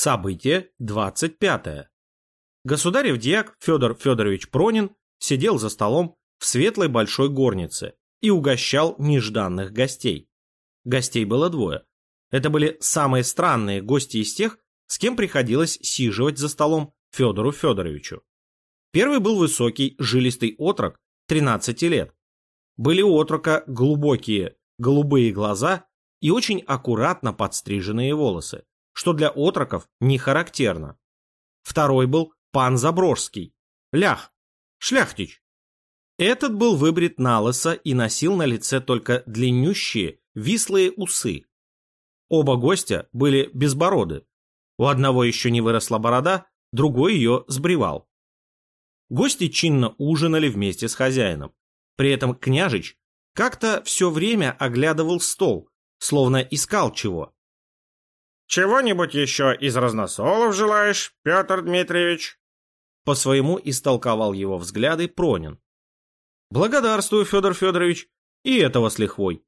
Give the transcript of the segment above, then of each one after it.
Событие 25. Государев диак Федор Федорович Пронин сидел за столом в светлой большой горнице и угощал нежданных гостей. Гостей было двое. Это были самые странные гости из тех, с кем приходилось сиживать за столом Федору Федоровичу. Первый был высокий, жилистый отрок, 13 лет. Были у отрока глубокие, голубые глаза и очень аккуратно подстриженные волосы, что для отроков не характерно. Второй был пан Заброжский, лях, шляхтич. Этот был выбрит на лысо и носил на лице только длиннющие, вислые усы. Оба гостя были безбороды. У одного еще не выросла борода, другой ее сбривал. Гости чинно ужинали вместе с хозяином. При этом княжич как-то все время оглядывал стол, словно искал чего. «Чего-нибудь еще из разносолов желаешь, Петр Дмитриевич?» По своему истолковал его взгляды Пронин. «Благодарствую, Федор Федорович, и этого с лихвой».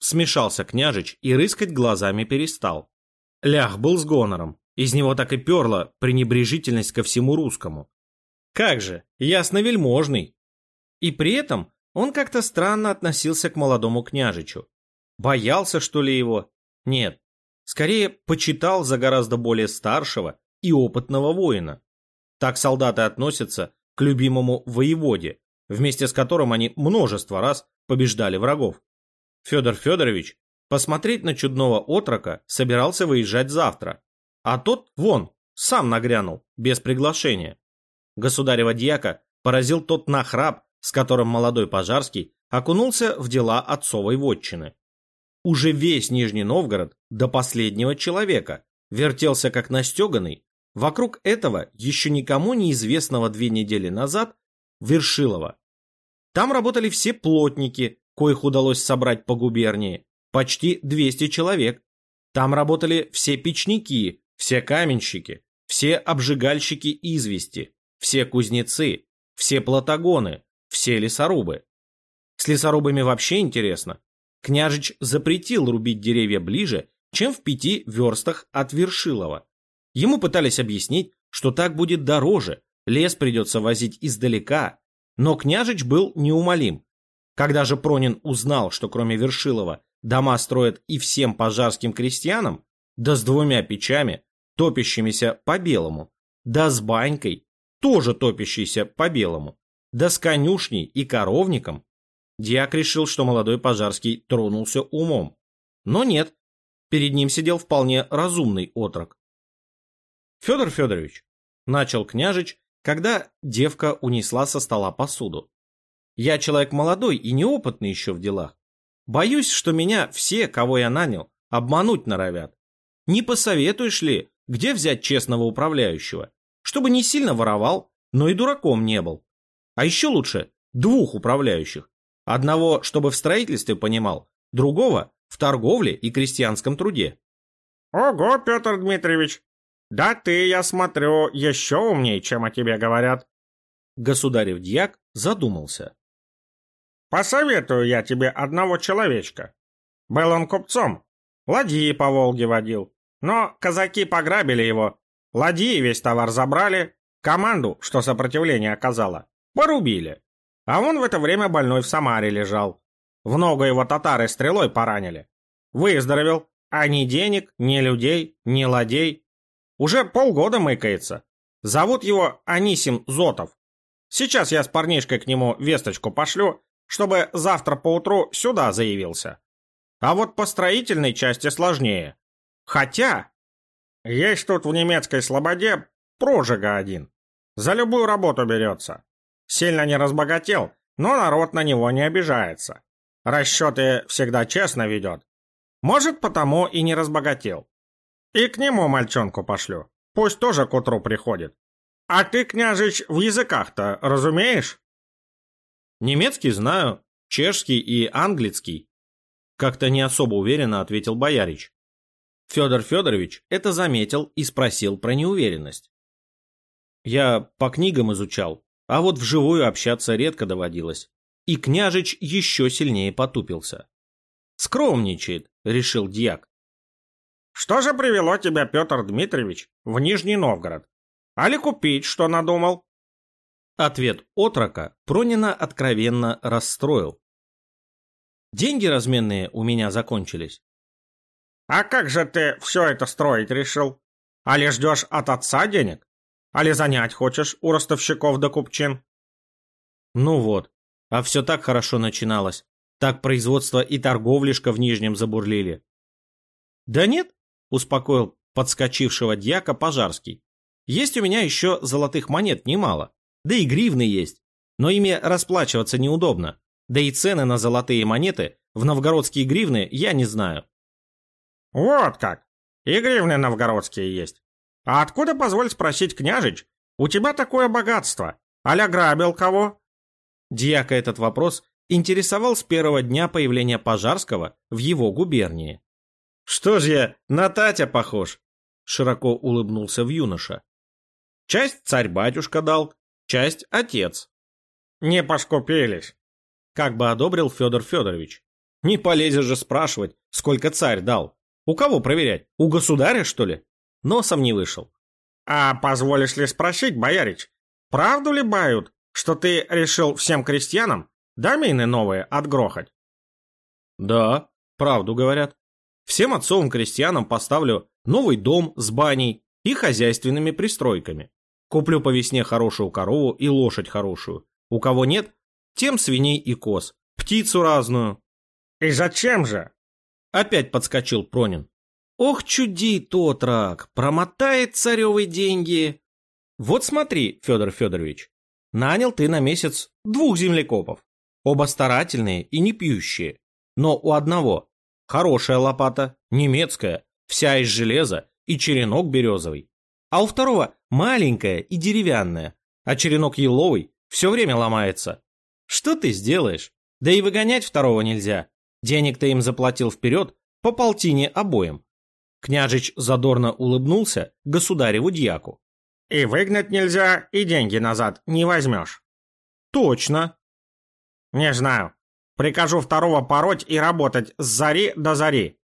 Смешался княжич и рыскать глазами перестал. Лях был с гонором, из него так и перла пренебрежительность ко всему русскому. Как же, ясно-вельможный. И при этом он как-то странно относился к молодому княжичу. Боялся, что ли, его? Нет. Скорее, почитал за гораздо более старшего и опытного воина. Так солдаты относятся к любимому воеводе, вместе с которым они множество раз побеждали врагов. Федор Федорович посмотреть на чудного отрока собирался выезжать завтра, а тот, вон, сам нагрянул, без приглашения. Государева дьяка поразил тот нахрап, с которым молодой Пожарский окунулся в дела отцовой вотчины. Уже весь Нижний Новгород до последнего человека вертелся как настеганный вокруг этого еще никому неизвестного две недели назад Вершилова. Там работали все плотники, коих удалось собрать по губернии, почти 200 человек. Там работали все печники, все каменщики, все обжигальщики извести, все кузнецы, все платагоны, все лесорубы. С лесорубами вообще интересно. Княжич запретил рубить деревья ближе, чем в пяти верстах от Вершилова. Ему пытались объяснить, что так будет дороже, лес придется возить издалека, но княжич был неумолим. Когда же Пронин узнал, что кроме Вершилова дома строят и всем пожарским крестьянам, да с двумя печами, топящимися по-белому, да с банькой, тоже топящейся по-белому, да с конюшней и коровником, Диак решил, что молодой Пожарский тронулся умом. Но нет, перед ним сидел вполне разумный отрок. Федор Федорович, начал княжич, когда девка унесла со стола посуду. Я человек молодой и неопытный еще в делах. Боюсь, что меня все, кого я нанял, обмануть норовят. Не посоветуешь ли, где взять честного управляющего, чтобы не сильно воровал, но и дураком не был? А еще лучше двух управляющих, Одного, чтобы в строительстве понимал, другого – в торговле и крестьянском труде. «Ого, Петр Дмитриевич! Да ты, я смотрю, еще умнее, чем о тебе говорят!» Государев дьяк задумался. «Посоветую я тебе одного человечка. Был он купцом, ладьи по Волге водил, но казаки пограбили его, ладьи весь товар забрали, команду, что сопротивление оказала, порубили. А он в это время больной в Самаре лежал. В ногу его татары стрелой поранили. Выздоровел, а ни денег, ни людей, ни ладей. Уже полгода мыкается. Зовут его Анисим Зотов. Сейчас я с парнишкой к нему весточку пошлю, чтобы завтра поутру сюда заявился. А вот по строительной части сложнее. Хотя, есть тут в немецкой слободе прожига один. За любую работу берется. Сильно не разбогател, но народ на него не обижается. Расчеты всегда честно ведет. Может, потому и не разбогател. И к нему мальчонку пошлю. Пусть тоже к утру приходит. А ты, княжич, в языках-то разумеешь? Немецкий знаю, чешский и английский. Как-то не особо уверенно ответил боярич. Федор Федорович это заметил и спросил про неуверенность. Я по книгам изучал, а вот вживую общаться редко доводилось. И княжич еще сильнее потупился. «Скромничает», — решил дьяк. что же привело тебя, Петр Дмитриевич, в Нижний Новгород? Али купить, что надумал?» Ответ отрока Пронина откровенно расстроил. Деньги разменные у меня закончились. «А как же ты все это строить решил? Али ждешь от отца денег? Али занять хочешь у ростовщиков да купчин?» Ну вот, а все так хорошо начиналось. Так производство и торговлишка в Нижнем забурлили. Да нет, успокоил подскочившего дьяка Пожарский. Есть у меня еще золотых монет немало. Да и гривны есть. Но ими расплачиваться неудобно. Да и цены на золотые монеты в новгородские гривны я не знаю. Вот как. И гривны новгородские есть. А откуда, позволь спросить, княжич, у тебя такое богатство? Аля грабил кого? Дьяка этот вопрос интересовал с первого дня появления Пожарского в его губернии. «Что ж я на Татя похож?» — широко улыбнулся в юноша. «Часть царь-батюшка дал, часть отец». «Не поскупились», — как бы одобрил Федор Федорович. «Не полезешь же спрашивать, сколько царь дал. У кого проверять? У государя, что ли?» Носом не вышел. «А позволишь ли спросить, боярич, правду ли бают, что ты решил всем крестьянам домины новые отгрохать?» «Да, правду говорят. Всем отцовым крестьянам поставлю новый дом с баней и хозяйственными пристройками. Куплю по весне хорошую корову и лошадь хорошую. У кого нет, тем свиней и коз, птицу разную. И зачем же? Опять подскочил Пронин. Ох, чуди тот рак, промотает царевые деньги. Вот смотри, Федор Федорович, нанял ты на месяц двух землекопов. Оба старательные и не пьющие. Но у одного Хорошая лопата, немецкая, вся из железа и черенок березовый. А у второго маленькая и деревянная, а черенок еловый все время ломается. Что ты сделаешь? Да и выгонять второго нельзя. Денег ты им заплатил вперед по полтине обоим. Княжич задорно улыбнулся государеву дьяку. И выгнать нельзя, и деньги назад не возьмешь. Точно. Не знаю. Прикажу второго пороть и работать с зари до зари.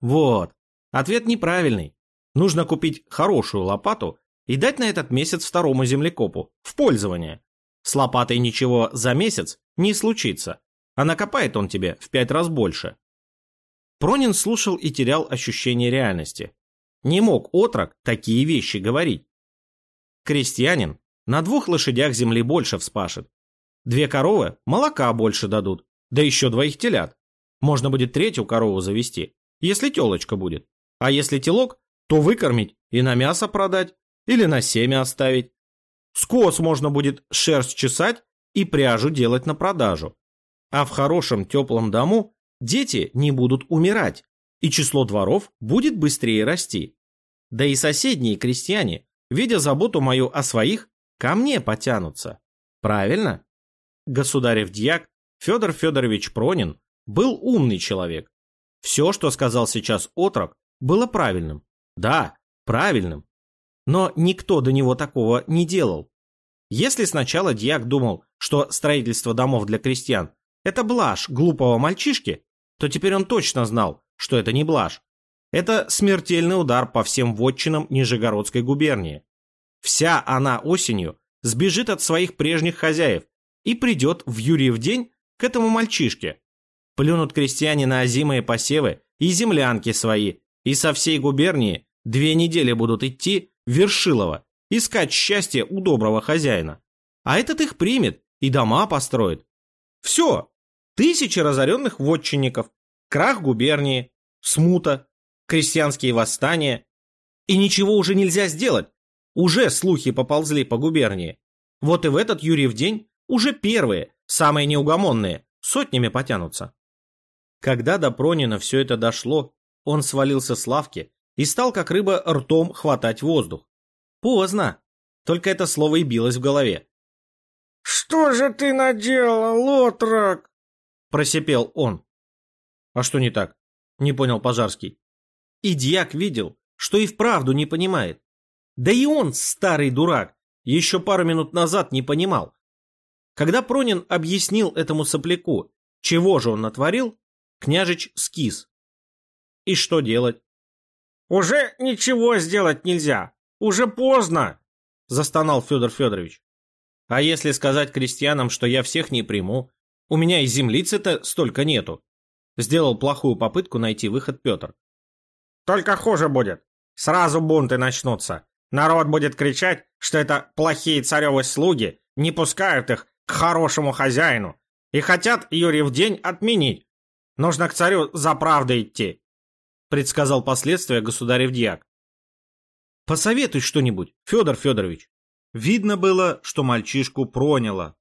Вот. Ответ неправильный. Нужно купить хорошую лопату и дать на этот месяц второму землекопу в пользование. С лопатой ничего за месяц не случится, а накопает он тебе в пять раз больше. Пронин слушал и терял ощущение реальности. Не мог отрок такие вещи говорить. Крестьянин на двух лошадях земли больше вспашет. Две коровы молока больше дадут, да еще двоих телят. Можно будет третью корову завести, если телочка будет. А если телок, то выкормить и на мясо продать, или на семя оставить. Скос можно будет шерсть чесать и пряжу делать на продажу. А в хорошем теплом дому дети не будут умирать, и число дворов будет быстрее расти. Да и соседние крестьяне, видя заботу мою о своих, ко мне потянутся. Правильно? Государев дьяк Федор Федорович Пронин был умный человек. Все, что сказал сейчас отрок, было правильным. Да, правильным. Но никто до него такого не делал. Если сначала дьяк думал, что строительство домов для крестьян – это блажь глупого мальчишки, то теперь он точно знал, что это не блажь. Это смертельный удар по всем вотчинам Нижегородской губернии. Вся она осенью сбежит от своих прежних хозяев и придет в Юрьев день к этому мальчишке. Плюнут крестьяне на озимые посевы и землянки свои, и со всей губернии две недели будут идти в Вершилово, искать счастье у доброго хозяина. А этот их примет и дома построит. Все. Тысячи разоренных вотчинников, крах губернии, смута, крестьянские восстания. И ничего уже нельзя сделать. Уже слухи поползли по губернии. Вот и в этот Юрьев день уже первые, Самые неугомонные сотнями потянутся. Когда до Пронина все это дошло, он свалился с лавки и стал, как рыба, ртом хватать воздух. Поздно. Только это слово и билось в голове. «Что же ты наделал, отрок?» Просипел он. «А что не так?» Не понял Пожарский. И дьяк видел, что и вправду не понимает. Да и он, старый дурак, еще пару минут назад не понимал, когда Пронин объяснил этому сопляку, чего же он натворил, княжич скис. И что делать? Уже ничего сделать нельзя. Уже поздно, застонал Федор Федорович. А если сказать крестьянам, что я всех не приму, у меня и землицы-то столько нету. Сделал плохую попытку найти выход Петр. Только хуже будет. Сразу бунты начнутся. Народ будет кричать, что это плохие царевы слуги, не пускают их к хорошему хозяину и хотят Юрий в день отменить. Нужно к царю за правдой идти, предсказал последствия государев дьяк. Посоветуй что-нибудь, Федор Федорович. Видно было, что мальчишку проняло.